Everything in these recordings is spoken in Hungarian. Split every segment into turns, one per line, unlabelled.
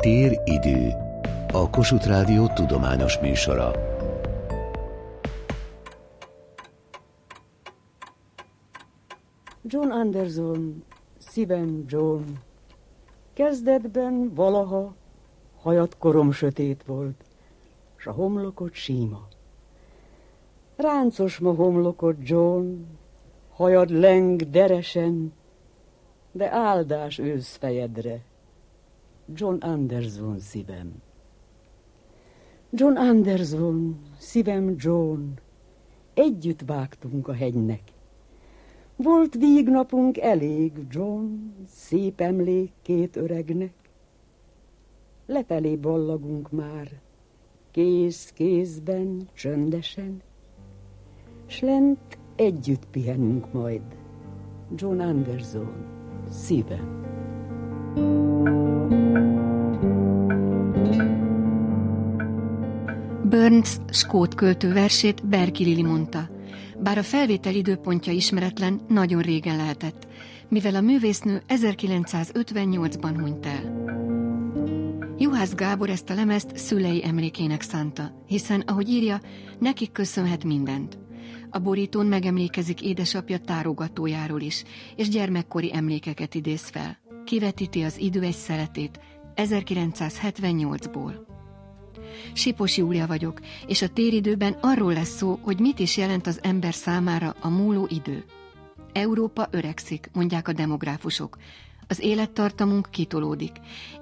Tér-idő. A Kossuth Rádió tudományos műsora.
John Anderson, szívem John. Kezdetben valaha hajat korom sötét volt, s a homlokot síma. Ráncos ma homlokot, John, hajad leng deresen, de áldás ősz fejedre. John Anderson szívem. John Anderson, szívem John, együtt vágtunk a hegynek. Volt vígnapunk elég, John, szép emlék két öregnek. Lefelé ballagunk már, kéz kézben, csöndesen, s lent együtt pihenünk majd. John Anderson, szívem.
Burns skót költő versét Berki Lili mondta. Bár a felvétel időpontja ismeretlen, nagyon régen lehetett, mivel a művésznő 1958-ban hunyt el. Juhász Gábor ezt a lemezt szülei emlékének szánta, hiszen, ahogy írja, nekik köszönhet mindent. A borítón megemlékezik édesapja tárogatójáról is, és gyermekkori emlékeket idéz fel. Kivetíti az idő egy szeletét 1978-ból. Sipos Júlia vagyok, és a téridőben arról lesz szó, hogy mit is jelent az ember számára a múló idő. Európa öregszik, mondják a demográfusok. Az élettartamunk kitolódik,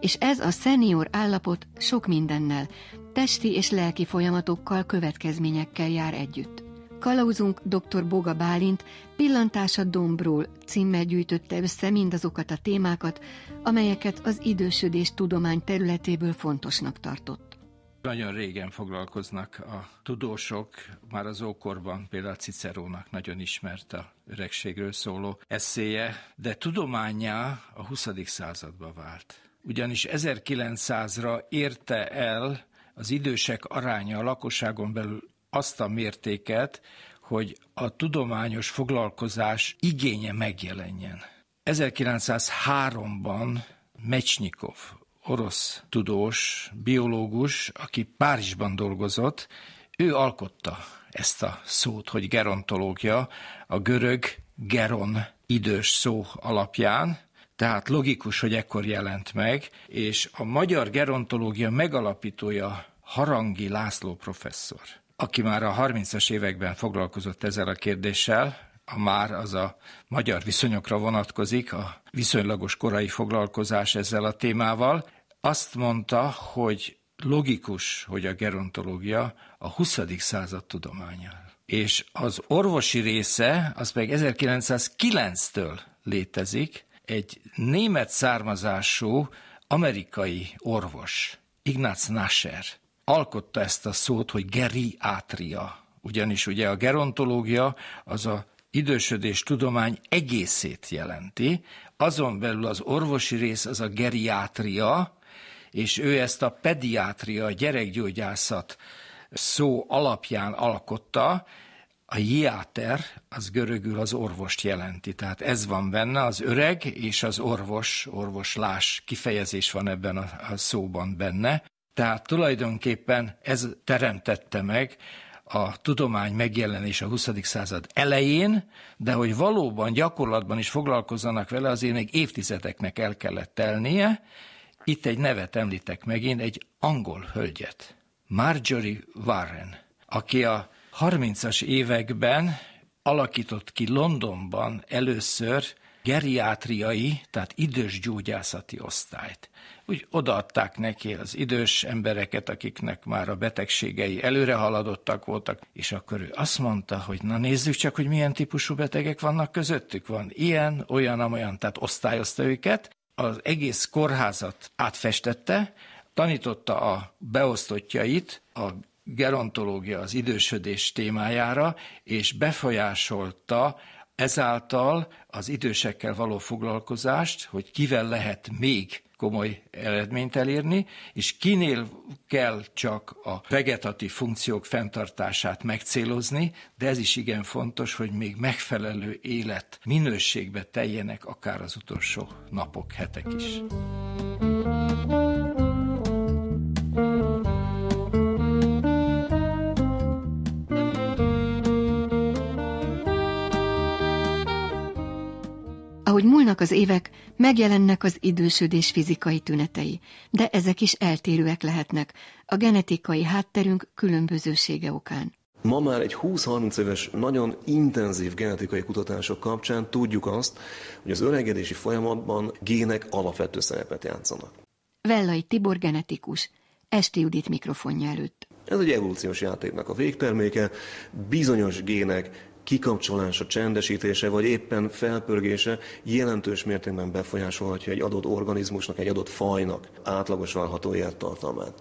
és ez a szenior állapot sok mindennel, testi és lelki folyamatokkal, következményekkel jár együtt. Kalauzunk dr. Boga Bálint pillantása Dombról címmel gyűjtötte össze mindazokat a témákat, amelyeket az idősödés tudomány területéből fontosnak tartott.
Nagyon régen foglalkoznak a tudósok, már az ókorban például Cicerónak nagyon ismert a öregségről szóló eszéje, de tudományá a 20. századba vált. Ugyanis 1900-ra érte el az idősek aránya a lakosságon belül azt a mértéket, hogy a tudományos foglalkozás igénye megjelenjen. 1903-ban Mecsnyikov, orosz tudós, biológus, aki Párizsban dolgozott, ő alkotta ezt a szót, hogy gerontológia, a görög geron idős szó alapján, tehát logikus, hogy ekkor jelent meg, és a magyar gerontológia megalapítója Harangi László professzor, aki már a 30-as években foglalkozott ezzel a kérdéssel, a már az a magyar viszonyokra vonatkozik, a viszonylagos korai foglalkozás ezzel a témával, azt mondta, hogy logikus, hogy a gerontológia a 20. század tudománya. És az orvosi része, az meg 1909-től létezik, egy német származású amerikai orvos, Ignaz Nasser, alkotta ezt a szót, hogy geriátria. Ugyanis ugye a gerontológia az a idősödés tudomány egészét jelenti, azon belül az orvosi rész az a geriátria, és ő ezt a pediátria, a gyerekgyógyászat szó alapján alkotta, a jiáter, az görögül az orvost jelenti. Tehát ez van benne, az öreg és az orvos, orvoslás kifejezés van ebben a, a szóban benne. Tehát tulajdonképpen ez teremtette meg a tudomány megjelenés a 20. század elején, de hogy valóban gyakorlatban is foglalkozzanak vele, azért még évtizedeknek el kellett telnie, itt egy nevet említek megint, egy angol hölgyet, Marjorie Warren, aki a 30-as években alakított ki Londonban először geriátriai, tehát idős gyógyászati osztályt. Úgy odaadták neki az idős embereket, akiknek már a betegségei előre haladottak voltak, és akkor ő azt mondta, hogy na nézzük csak, hogy milyen típusú betegek vannak közöttük. Van ilyen, olyan, amolyan, tehát osztályozta őket, az egész kórházat átfestette, tanította a beosztottjait a gerontológia, az idősödés témájára, és befolyásolta ezáltal az idősekkel való foglalkozást, hogy kivel lehet még komoly eredményt elérni, és kinél kell csak a vegetatív funkciók fenntartását megcélozni, de ez is igen fontos, hogy még megfelelő élet minőségbe teljenek akár az utolsó napok, hetek is.
Múlnak az évek, megjelennek az idősödés fizikai tünetei, de ezek is eltérőek lehetnek, a genetikai hátterünk különbözősége okán.
Ma már egy 20-30 éves nagyon intenzív genetikai kutatások kapcsán tudjuk azt, hogy az öregedési folyamatban gének alapvető szerepet játszanak.
Vellai Tibor genetikus, Esti Judit mikrofonja előtt.
Ez egy evolúciós játéknak a végterméke, bizonyos gének kikapcsolása, csendesítése, vagy éppen felpörgése jelentős mértékben befolyásolhatja egy adott organizmusnak, egy adott fajnak átlagos várható élettartalmát.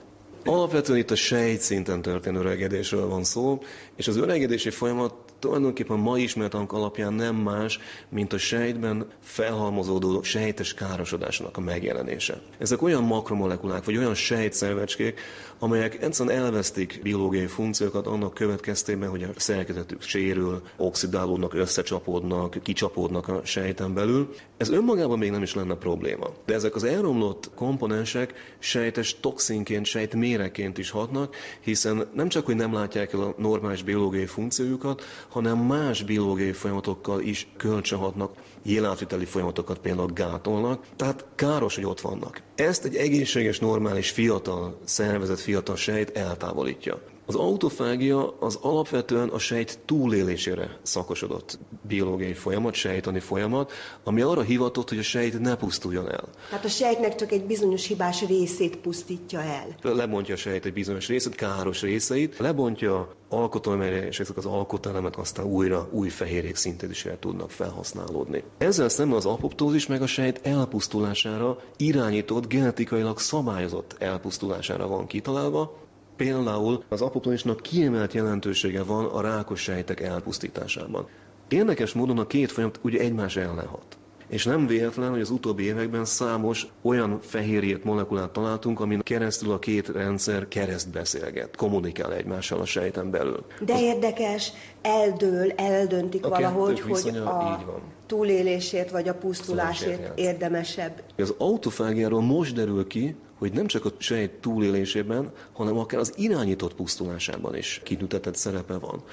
Alapvetően itt a sejt szinten történő öregedésről van szó, és az öregedési folyamat tulajdonképpen ma ismert alapján nem más, mint a sejtben felhalmozódó sejtes károsodásnak a megjelenése. Ezek olyan makromolekulák, vagy olyan sejtszervecskék, amelyek egyszerűen elvesztik biológiai funkciókat annak következtében, hogy a szerkezetük sérül, oxidálódnak, összecsapódnak, kicsapódnak a sejten belül. Ez önmagában még nem is lenne probléma. De ezek az elromlott komponensek sejtes toxinként, sejtméreként is hatnak, hiszen nem csak, hogy nem látják el a normális biológiai funkciójukat, hanem más biológiai folyamatokkal is kölcsönhatnak, jelátviteli folyamatokat például gátolnak, tehát káros, hogy ott vannak. Ezt egy egészséges, normális, fiatal szervezet, fiatal sejt eltávolítja. Az autofágia az alapvetően a sejt túlélésére szakosodott biológiai folyamat, sejtani folyamat, ami arra hivatott, hogy a sejt ne pusztuljon el.
Tehát a sejtnek csak egy bizonyos hibás részét pusztítja el.
Lebontja a sejt egy bizonyos részét, káros részeit, lebontja alkotóelemre, és ezek az alkotóelemek aztán újra új fehérjék szintézisére tudnak felhasználódni. Ezzel szemben az apoptózis meg a sejt elpusztulására irányított, genetikailag szabályozott elpusztulására van kitalálva, Például az apoptonisnak kiemelt jelentősége van a rákos sejtek elpusztításában. Érdekes módon a két folyamat ugye egymás ellen hat. És nem véletlen, hogy az utóbbi években számos olyan fehérjét molekulát találtunk, amin keresztül a két rendszer kereszt beszélget, kommunikál egymással a sejten belül.
De az... érdekes, eldől, eldöntik a valahogy, hogy a túlélésért vagy a pusztulásért érdemesebb.
Az autofágiáról most derül ki, hogy nem csak a sejt túlélésében, hanem akár az irányított pusztulásában is kitüntetett szerepe van.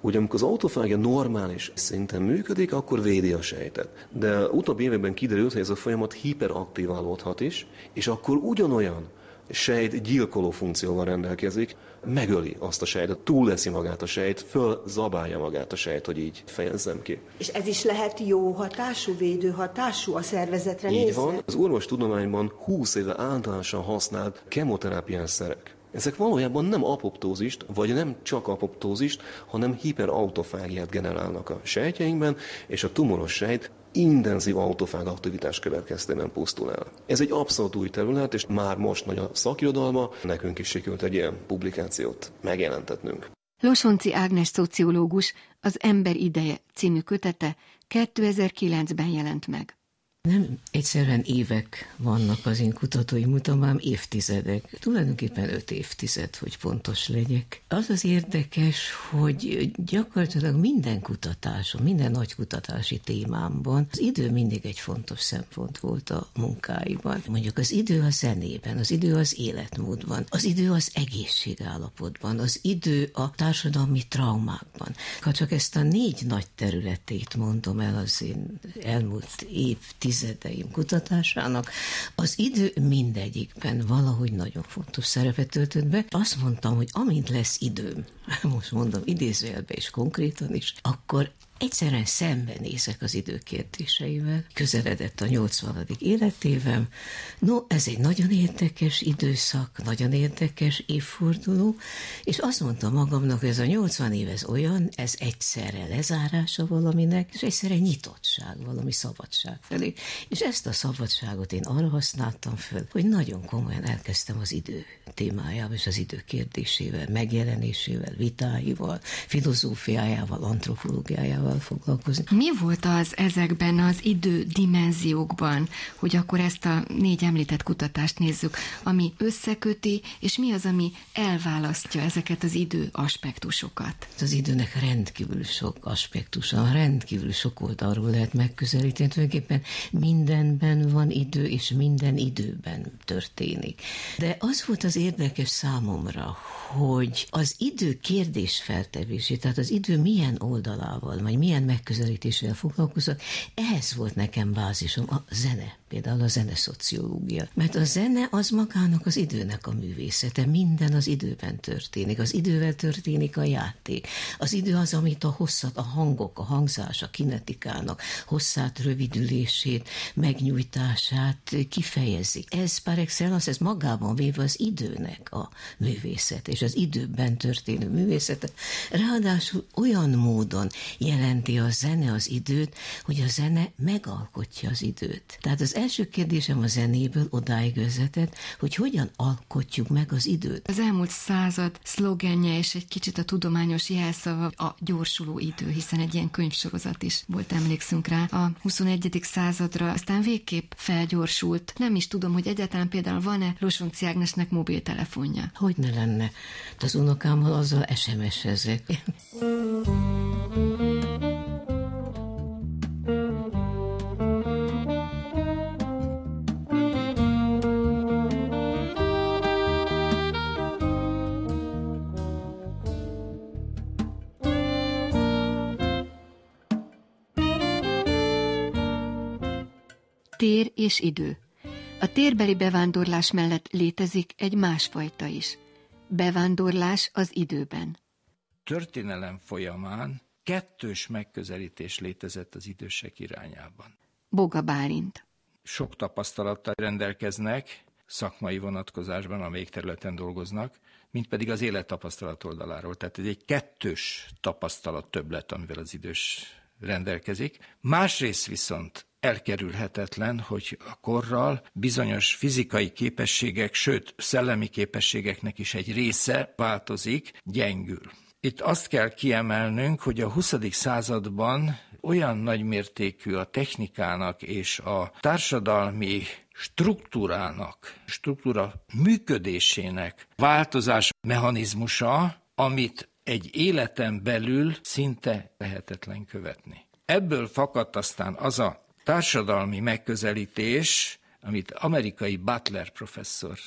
Ugye amikor az autofágia normális szinten működik, akkor védi a sejtet. De utóbbi években kiderült, hogy ez a folyamat hiperaktiválódhat is, és akkor ugyanolyan sejt gyilkoló funkcióval rendelkezik, megöli azt a sejtet, túlleszi magát a sejt, fölzabálja magát a sejt, hogy így fejezzem ki.
És ez is lehet jó hatású, védő hatású a szervezetre
Így
nézve?
van. Az orvostudományban 20 éve általánosan használt kemoterápiás szerek. Ezek valójában nem apoptózist, vagy nem csak apoptózist, hanem hiperautofágiát generálnak a sejtjeinkben, és a tumoros sejt intenzív autofág aktivitás következtében pusztul el. Ez egy abszolút új terület, és már most nagy a szakirodalma, nekünk is sikerült egy ilyen publikációt megjelentetnünk.
Losonci Ágnes szociológus az Ember ideje című kötete 2009-ben jelent meg.
Nem egyszerűen évek vannak az én kutatói mutamám, évtizedek. Tulajdonképpen öt évtized, hogy pontos legyek. Az az érdekes, hogy gyakorlatilag minden kutatáson, minden nagy kutatási témámban az idő mindig egy fontos szempont volt a munkáiban. Mondjuk az idő a zenében, az idő az életmódban, az idő az egészségállapotban, az idő a társadalmi traumákban. Ha csak ezt a négy nagy területét mondom el az én elmúlt évtized évtizedeim kutatásának, az idő mindegyikben valahogy nagyon fontos szerepet töltött be. Azt mondtam, hogy amint lesz időm, most mondom idézőjelbe és konkrétan is, akkor egyszerűen szembenézek az idő kérdéseivel. Közeledett a 80. életévem. No, ez egy nagyon érdekes időszak, nagyon érdekes évforduló, és azt mondtam magamnak, hogy ez a 80 év ez olyan, ez egyszerre lezárása valaminek, és egyszerre nyitottság, valami szabadság felé. És ezt a szabadságot én arra használtam föl, hogy nagyon komolyan elkezdtem az idő témájával és az idő kérdésével, megjelenésével, vitáival, filozófiájával, antropológiájával foglalkozni.
Mi volt az ezekben az idő dimenziókban, hogy akkor ezt a négy említett kutatást nézzük, ami összeköti, és mi az, ami elválasztja ezeket az idő aspektusokat?
Az időnek rendkívül sok aspektusa, rendkívül sok oldalról lehet megközelíteni. Tulajdonképpen mindenben van idő, és minden időben történik. De az volt az érdekes számomra, hogy az idő kérdés feltevését, tehát az idő milyen oldalával, tudomány milyen megközelítéssel foglalkozott, ehhez volt nekem bázisom a zene például a zeneszociológia. Mert a zene az magának az időnek a művészete, minden az időben történik, az idővel történik a játék. Az idő az, amit a hosszat, a hangok, a hangzás, a kinetikának hosszát, rövidülését, megnyújtását kifejezi. Ez par excellence, ez magában véve az időnek a művészet, és az időben történő művészete. Ráadásul olyan módon jelenti a zene az időt, hogy a zene megalkotja az időt. Tehát az első kérdésem a zenéből odáig vezetett, hogy hogyan alkotjuk meg az időt.
Az elmúlt század szlogenje és egy kicsit a tudományos jelszava a gyorsuló idő, hiszen egy ilyen könyvsorozat is volt, emlékszünk rá. A 21. századra aztán végképp felgyorsult. Nem is tudom, hogy egyáltalán például van-e Losonci Ágnesnek mobiltelefonja.
Hogy ne lenne? De az unokámmal azzal SMS-ezek.
Tér és idő. A térbeli bevándorlás mellett létezik egy másfajta is. Bevándorlás az időben.
Történelem folyamán kettős megközelítés létezett az idősek irányában.
Boga Bálint.
Sok tapasztalattal rendelkeznek, szakmai vonatkozásban, a végterületen dolgoznak, mint pedig az élettapasztalat oldaláról. Tehát ez egy kettős tapasztalat többlet, amivel az idős rendelkezik. Másrészt viszont elkerülhetetlen, hogy a korral bizonyos fizikai képességek, sőt szellemi képességeknek is egy része változik, gyengül. Itt azt kell kiemelnünk, hogy a 20. században olyan nagymértékű a technikának és a társadalmi struktúrának, struktúra működésének változás mechanizmusa, amit egy életen belül szinte lehetetlen követni. Ebből fakadt aztán az a társadalmi megközelítés, amit amerikai Butler professzor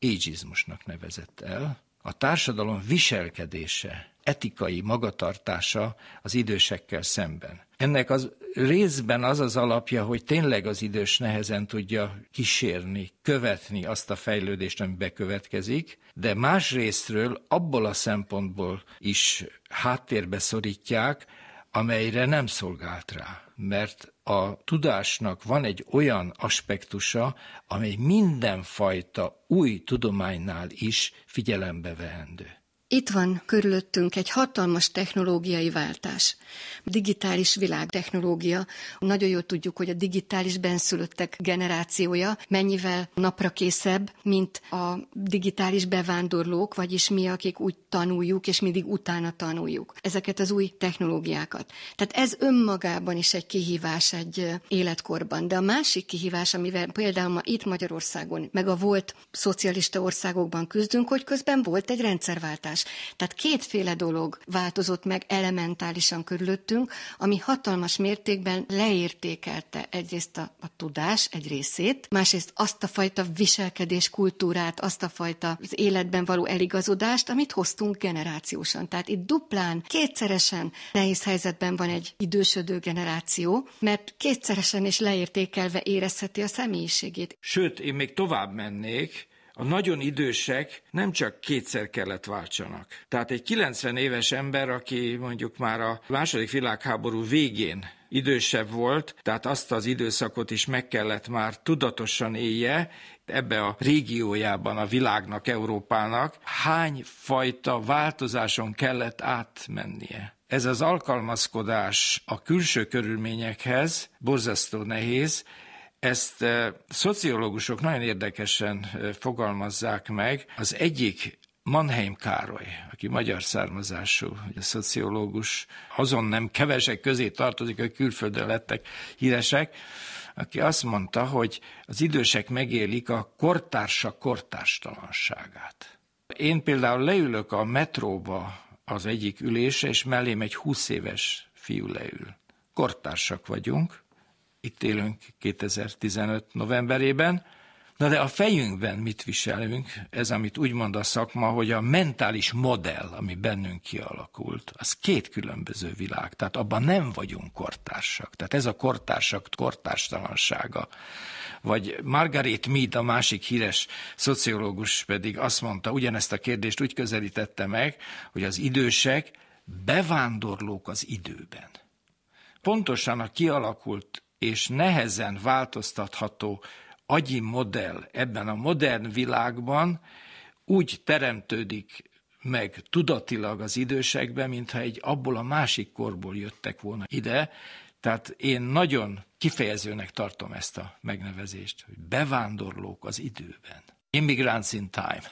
ageizmusnak nevezett el, a társadalom viselkedése, etikai magatartása az idősekkel szemben. Ennek az részben az az alapja, hogy tényleg az idős nehezen tudja kísérni, követni azt a fejlődést, ami bekövetkezik, de más részről abból a szempontból is háttérbe szorítják, amelyre nem szolgált rá, mert a tudásnak van egy olyan aspektusa, amely mindenfajta új tudománynál is figyelembe vehendő.
Itt van körülöttünk egy hatalmas technológiai váltás. Digitális világtechnológia. Nagyon jól tudjuk, hogy a digitális benszülöttek generációja mennyivel naprakészebb, mint a digitális bevándorlók, vagyis mi, akik úgy tanuljuk, és mindig utána tanuljuk ezeket az új technológiákat. Tehát ez önmagában is egy kihívás egy életkorban. De a másik kihívás, amivel például ma itt Magyarországon, meg a volt szocialista országokban küzdünk, hogy közben volt egy rendszerváltás változás. Tehát kétféle dolog változott meg elementálisan körülöttünk, ami hatalmas mértékben leértékelte egyrészt a, a tudás egy részét, másrészt azt a fajta viselkedés kultúrát, azt a fajta az életben való eligazodást, amit hoztunk generációsan. Tehát itt duplán, kétszeresen nehéz helyzetben van egy idősödő generáció, mert kétszeresen és leértékelve érezheti a személyiségét.
Sőt, én még tovább mennék, a nagyon idősek nem csak kétszer kellett váltsanak. Tehát egy 90 éves ember, aki mondjuk már a második világháború végén idősebb volt, tehát azt az időszakot is meg kellett már tudatosan élje, ebbe a régiójában a világnak, Európának hány fajta változáson kellett átmennie. Ez az alkalmazkodás a külső körülményekhez borzasztó nehéz, ezt szociológusok nagyon érdekesen fogalmazzák meg. Az egyik Mannheim Károly, aki magyar származású, a szociológus, azon nem kevesek közé tartozik, hogy külföldön lettek híresek, aki azt mondta, hogy az idősek megélik a kortársa kortárstalanságát. Én például leülök a metróba az egyik ülésre, és mellém egy 20 éves fiú leül. Kortársak vagyunk, itt élünk 2015 novemberében, Na de a fejünkben mit viselünk? Ez, amit úgy mond a szakma, hogy a mentális modell, ami bennünk kialakult, az két különböző világ. Tehát abban nem vagyunk kortársak. Tehát ez a kortársak kortárstalansága. Vagy Margaret Mead, a másik híres szociológus pedig azt mondta, ugyanezt a kérdést úgy közelítette meg, hogy az idősek bevándorlók az időben. Pontosan a kialakult és nehezen változtatható agyi modell ebben a modern világban úgy teremtődik meg tudatilag az idősekben, mintha egy abból a másik korból jöttek volna ide. Tehát én nagyon kifejezőnek tartom ezt a megnevezést, hogy bevándorlók az időben. Immigrants in time.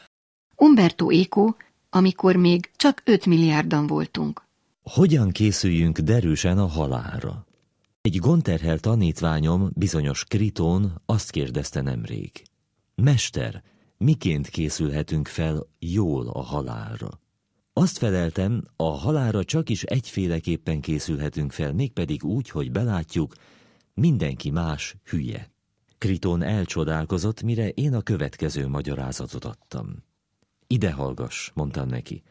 Umberto Eco, amikor még csak 5 milliárdan voltunk.
Hogyan készüljünk derűsen a halálra? Egy gonterhel tanítványom, bizonyos Kritón azt kérdezte nemrég. Mester, miként készülhetünk fel jól a halálra? Azt feleltem, a halálra csak is egyféleképpen készülhetünk fel, mégpedig úgy, hogy belátjuk, mindenki más hülye. Kritón elcsodálkozott, mire én a következő magyarázatot adtam. Ide hallgass, mondtam neki.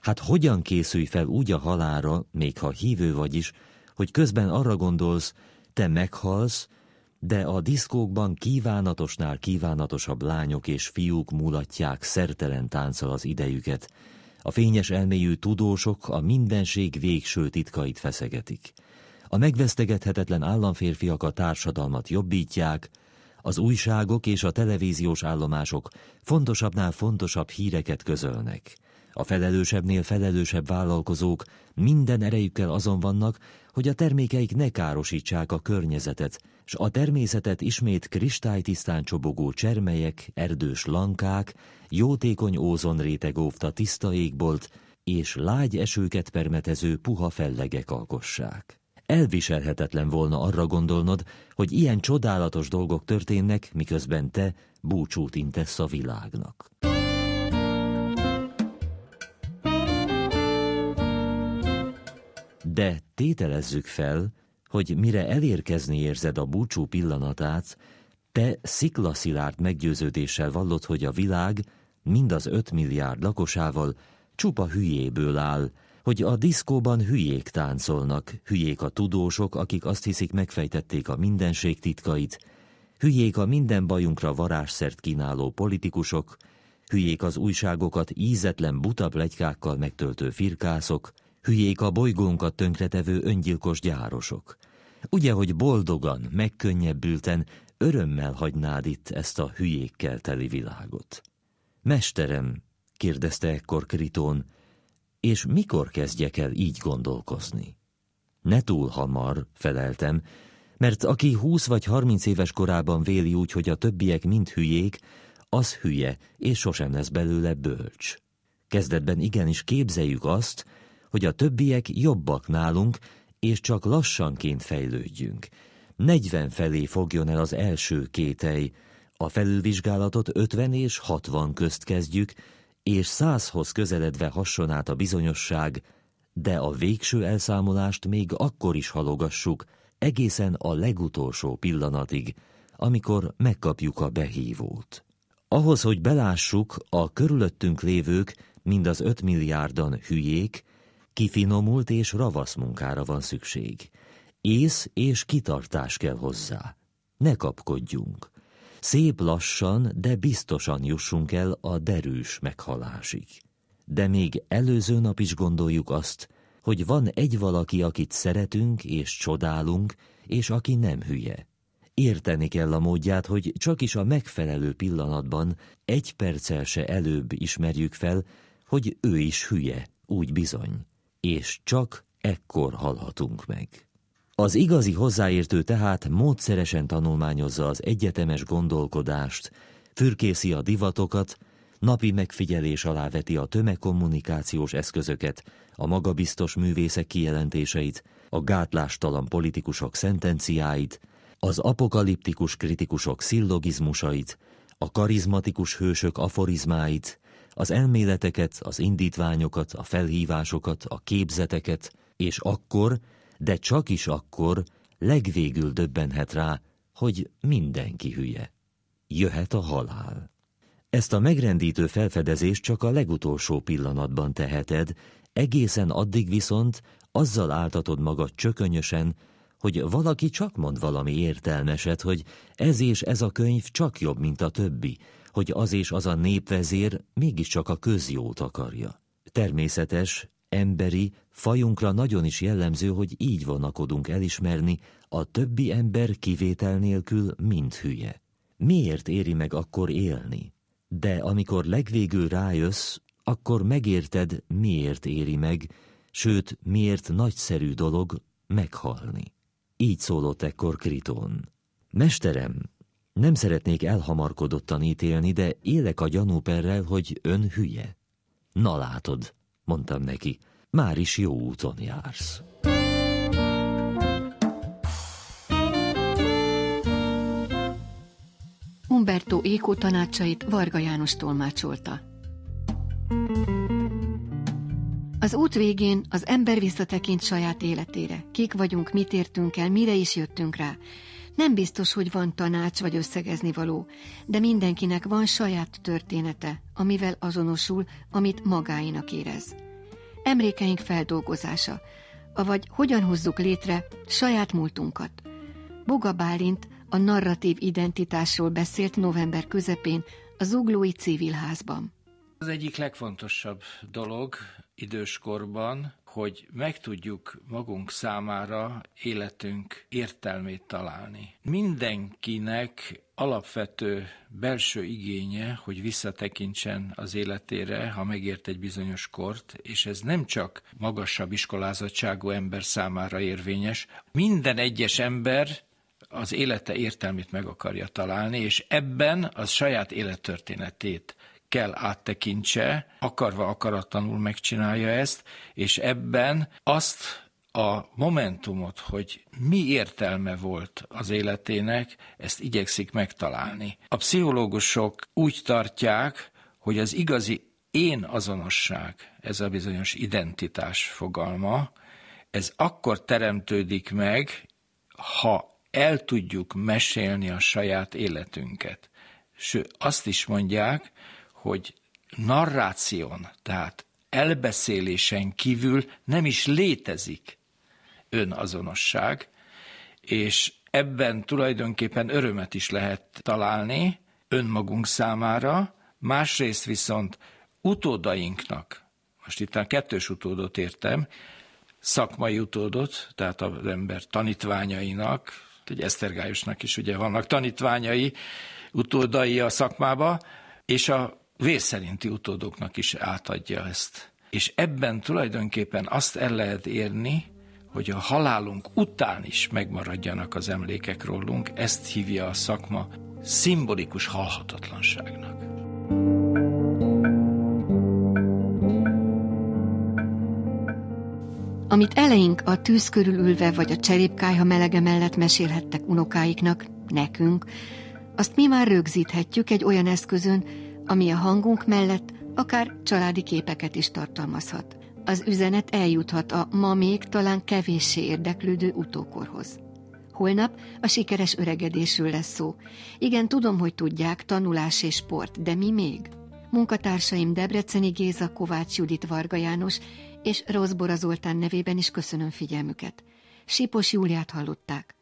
Hát hogyan készülj fel úgy a halára, még ha hívő vagy is, hogy közben arra gondolsz, te meghalsz, de a diszkókban kívánatosnál kívánatosabb lányok és fiúk mulatják szertelen tánccal az idejüket, a fényes elmélyű tudósok a mindenség végső titkait feszegetik. A megvesztegethetetlen államférfiak a társadalmat jobbítják, az újságok és a televíziós állomások fontosabbnál fontosabb híreket közölnek. A felelősebbnél felelősebb vállalkozók minden erejükkel azon vannak, hogy a termékeik ne károsítsák a környezetet, s a természetet ismét kristálytisztán csobogó csermelyek, erdős lankák, jótékony ózonréteg óvta tiszta égbolt, és lágy esőket permetező puha fellegek alkossák. Elviselhetetlen volna arra gondolnod, hogy ilyen csodálatos dolgok történnek, miközben te búcsút intesz a világnak. De tételezzük fel, hogy mire elérkezni érzed a búcsú pillanatát, te sziklaszilárd meggyőződéssel vallod, hogy a világ, mind az öt milliárd lakosával csupa hülyéből áll, hogy a diszkóban hülyék táncolnak, hülyék a tudósok, akik azt hiszik megfejtették a mindenség titkait, hülyék a minden bajunkra varázsszert kínáló politikusok, hülyék az újságokat ízetlen buta plegykákkal megtöltő firkászok, hülyék a bolygónkat tönkretevő öngyilkos gyárosok. Ugye, hogy boldogan, megkönnyebbülten, örömmel hagynád itt ezt a hülyékkel teli világot? Mesterem, kérdezte ekkor Kritón, és mikor kezdjek el így gondolkozni? Ne túl hamar, feleltem, mert aki húsz vagy harminc éves korában véli úgy, hogy a többiek mind hülyék, az hülye, és sosem lesz belőle bölcs. Kezdetben igenis képzeljük azt, hogy a többiek jobbak nálunk, és csak lassanként fejlődjünk. Negyven felé fogjon el az első kételj, a felülvizsgálatot ötven és hatvan közt kezdjük, és százhoz közeledve hasson át a bizonyosság, de a végső elszámolást még akkor is halogassuk, egészen a legutolsó pillanatig, amikor megkapjuk a behívót. Ahhoz, hogy belássuk, a körülöttünk lévők, mind az öt milliárdan hülyék, Kifinomult és ravasz munkára van szükség. Ész és kitartás kell hozzá. Ne kapkodjunk. Szép lassan, de biztosan jussunk el a derűs meghalásig. De még előző nap is gondoljuk azt, hogy van egy valaki, akit szeretünk és csodálunk, és aki nem hülye. Érteni kell a módját, hogy csak is a megfelelő pillanatban egy perccel se előbb ismerjük fel, hogy ő is hülye, úgy bizony és csak ekkor halhatunk meg. Az igazi hozzáértő tehát módszeresen tanulmányozza az egyetemes gondolkodást, fürkészi a divatokat, napi megfigyelés alá veti a tömegkommunikációs eszközöket, a magabiztos művészek kijelentéseit, a gátlástalan politikusok szentenciáit, az apokaliptikus kritikusok szillogizmusait, a karizmatikus hősök aforizmáit, az elméleteket, az indítványokat, a felhívásokat, a képzeteket, és akkor, de csak is akkor legvégül döbbenhet rá, hogy mindenki hülye. jöhet a halál. Ezt a megrendítő felfedezést csak a legutolsó pillanatban teheted, egészen addig viszont azzal áltatod magad csökönyösen, hogy valaki csak mond valami értelmeset, hogy ez és ez a könyv csak jobb, mint a többi, hogy az és az a népvezér mégiscsak a közjót akarja. Természetes, emberi, fajunkra nagyon is jellemző, hogy így vonakodunk elismerni, a többi ember kivétel nélkül mind hülye. Miért éri meg akkor élni? De amikor legvégül rájössz, akkor megérted, miért éri meg, sőt, miért nagyszerű dolog meghalni. Így szólott ekkor Kritón. Mesterem, nem szeretnék elhamarkodottan ítélni, de élek a gyanúperrel, hogy ön hülye. Na látod, mondtam neki, már is jó úton jársz.
Umberto Éko tanácsait Varga János tolmácsolta. Az út végén az ember visszatekint saját életére. Kik vagyunk, mit értünk el, mire is jöttünk rá. Nem biztos, hogy van tanács vagy összegezni való, de mindenkinek van saját története, amivel azonosul, amit magáinak érez. Emlékeink feldolgozása, avagy hogyan hozzuk létre saját múltunkat. Boga Bálint a narratív identitásról beszélt november közepén a Zuglói Civilházban.
Az egyik legfontosabb dolog időskorban, hogy meg tudjuk magunk számára életünk értelmét találni. Mindenkinek alapvető belső igénye, hogy visszatekintsen az életére, ha megért egy bizonyos kort, és ez nem csak magasabb iskolázottságú ember számára érvényes. Minden egyes ember az élete értelmét meg akarja találni, és ebben az saját élettörténetét kell áttekintse, akarva akaratlanul megcsinálja ezt, és ebben azt a momentumot, hogy mi értelme volt az életének, ezt igyekszik megtalálni. A pszichológusok úgy tartják, hogy az igazi én azonosság, ez a bizonyos identitás fogalma, ez akkor teremtődik meg, ha el tudjuk mesélni a saját életünket. Sőt, azt is mondják, hogy narráción, tehát elbeszélésen kívül nem is létezik önazonosság, és ebben tulajdonképpen örömet is lehet találni önmagunk számára, másrészt viszont utódainknak, most itt a kettős utódot értem, szakmai utódot, tehát az ember tanítványainak, egy Esztergályosnak is ugye vannak tanítványai, utódai a szakmába, és a vérszerinti utódoknak is átadja ezt. És ebben tulajdonképpen azt el lehet érni, hogy a halálunk után is megmaradjanak az emlékek rólunk, ezt hívja a szakma szimbolikus halhatatlanságnak.
Amit eleink a tűz körül ülve vagy a cserépkájha melege mellett mesélhettek unokáiknak, nekünk, azt mi már rögzíthetjük egy olyan eszközön, ami a hangunk mellett akár családi képeket is tartalmazhat. Az üzenet eljuthat a ma még talán kevéssé érdeklődő utókorhoz. Holnap a sikeres öregedésről lesz szó. Igen, tudom, hogy tudják, tanulás és sport, de mi még? Munkatársaim Debreceni Géza, Kovács Judit Varga János és Rozbora Zoltán nevében is köszönöm figyelmüket. Sipos Júliát hallották.